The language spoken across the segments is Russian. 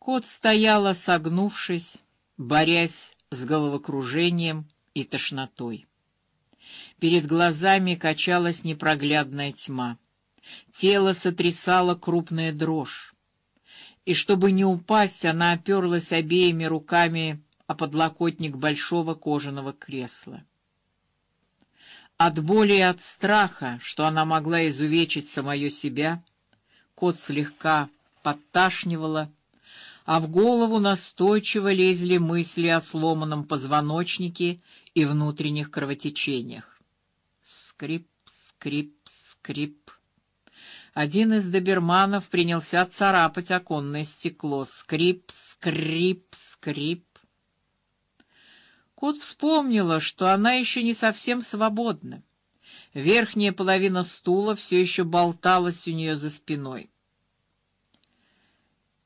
Кот стояла, согнувшись, борясь с головокружением и тошнотой. Перед глазами качалась непроглядная тьма. Тело сотрясало крупная дрожь. И чтобы не упасть, она оперлась обеими руками о подлокотник большого кожаного кресла. От боли и от страха, что она могла изувечить самое себя, кот слегка подташнивала, а в голову настойчиво лезли мысли о сломанном позвоночнике и внутренних кровотечениях. Скрип, скрип, скрип. Один из доберманов принялся царапать оконное стекло. Скрип, скрип, скрип. Кот вспомнила, что она еще не совсем свободна. Верхняя половина стула все еще болталась у нее за спиной.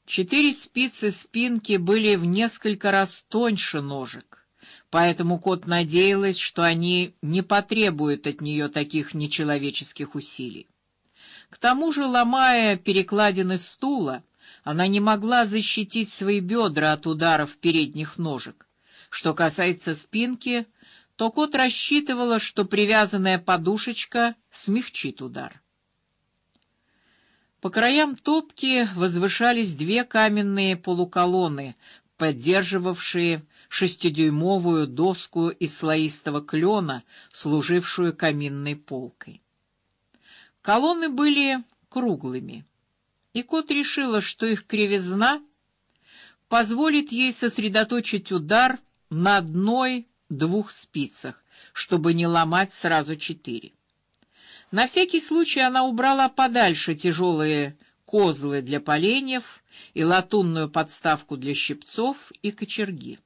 Четыре спицы спинки были в несколько раз тоньше ножек, поэтому кот надеялась, что они не потребуют от нее таких нечеловеческих усилий. К тому же, ломая перекладины стула, она не могла защитить свои бедра от ударов передних ножек. Что касается спинки, то кот рассчитывала, что привязанная подушечка смягчит удар. По краям топки возвышались две каменные полуколонны, поддерживавшие шестидюймовую доску из слоистого клена, служившую каминной полкой. Колонны были круглыми, и кот решила, что их кривизна позволит ей сосредоточить удар на одной-двух спицах, чтобы не ломать сразу четыре. На всякий случай она убрала подальше тяжелые козлы для поленьев и латунную подставку для щипцов и кочерги.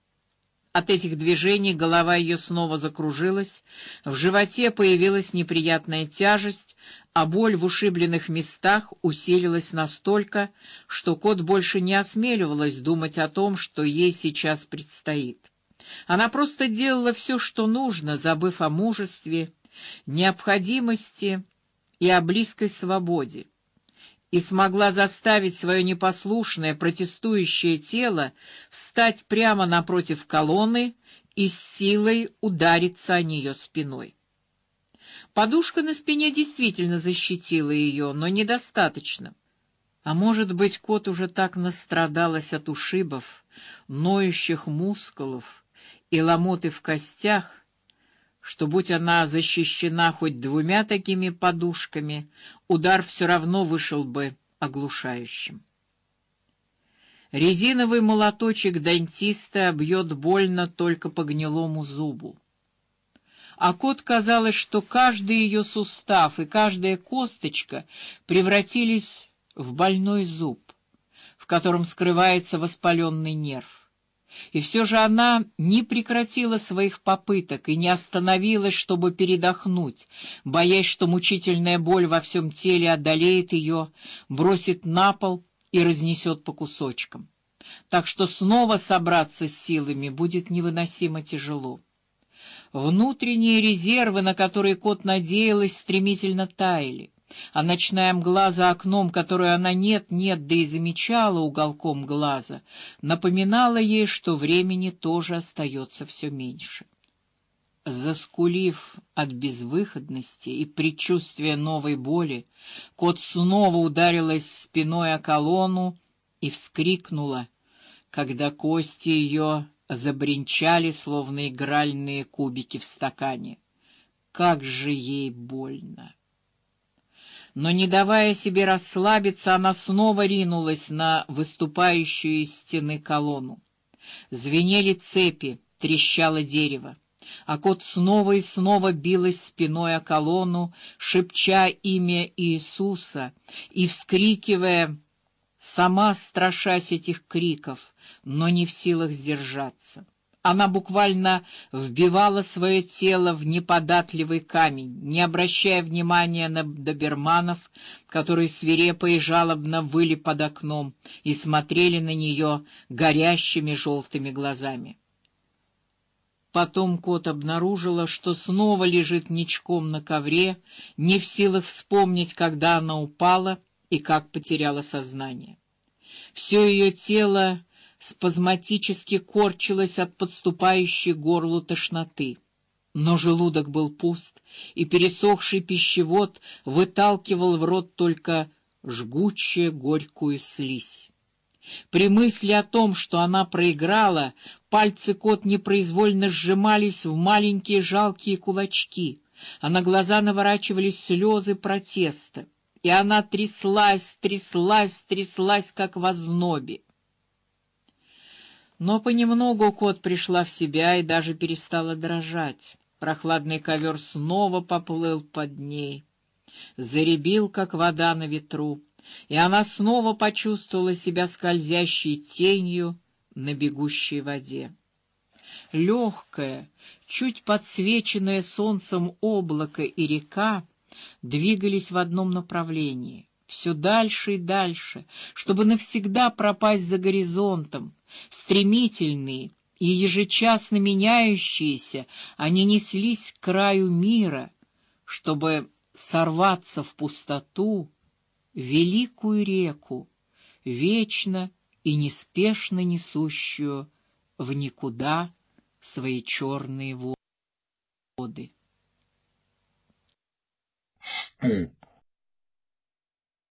От этих движений голова ее снова закружилась, в животе появилась неприятная тяжесть, а боль в ушибленных местах усилилась настолько, что кот больше не осмеливалась думать о том, что ей сейчас предстоит. Она просто делала все, что нужно, забыв о мужестве необходимости и о близкой свободе, и смогла заставить свое непослушное протестующее тело встать прямо напротив колонны и с силой удариться о нее спиной. Подушка на спине действительно защитила ее, но недостаточно. А может быть, кот уже так настрадалась от ушибов, ноющих мускулов и ломоты в костях, что будь она защищена хоть двумя такими подушками, удар все равно вышел бы оглушающим. Резиновый молоточек дантиста бьет больно только по гнилому зубу. А кот казалось, что каждый ее сустав и каждая косточка превратились в больной зуб, в котором скрывается воспаленный нерв. И все же она не прекратила своих попыток и не остановилась, чтобы передохнуть, боясь, что мучительная боль во всем теле одолеет ее, бросит на пол и разнесет по кусочкам. Так что снова собраться с силами будет невыносимо тяжело. Внутренние резервы, на которые кот надеялась, стремительно таяли а ночная мгла за окном, которую она нет-нет, да и замечала уголком глаза, напоминала ей, что времени тоже остается все меньше. Заскулив от безвыходности и предчувствия новой боли, кот снова ударилась спиной о колонну и вскрикнула, когда кости ее забринчали, словно игральные кубики в стакане. Как же ей больно! Но не давая себе расслабиться, она снова ринулась на выступающую из стены колонну. Звенели цепи, трещало дерево, а кот снова и снова билась спиной о колонну, шепча имя Иисуса и вскрикивая, сама страшась этих криков, но не в силах сдержаться. Она буквально вбивала свое тело в неподатливый камень, не обращая внимания на доберманов, которые свирепо и жалобно выли под окном и смотрели на нее горящими желтыми глазами. Потом кот обнаружила, что снова лежит ничком на ковре, не в силах вспомнить, когда она упала и как потеряла сознание. Все ее тело спазматически корчилось от подступающей горлу тошноты. Но желудок был пуст, и пересохший пищевод выталкивал в рот только жгучую горькую слизь. При мысли о том, что она проиграла, пальцы кот непроизвольно сжимались в маленькие жалкие кулачки, а на глаза наворачивались слезы протеста, и она тряслась, тряслась, тряслась, как в ознобе. Но понемногу кот пришла в себя и даже перестала дрожать. Прохладный ковер снова поплыл под ней, заребил, как вода на ветру, и она снова почувствовала себя скользящей тенью на бегущей воде. Легкое, чуть подсвеченное солнцем облако и река двигались в одном направлении, все дальше и дальше, чтобы навсегда пропасть за горизонтом, стремительные и ежечасно меняющиеся, они неслись к краю мира, чтобы сорваться в пустоту, великую реку, вечно и неспешно несущую в никуда свои черные воды. Mm.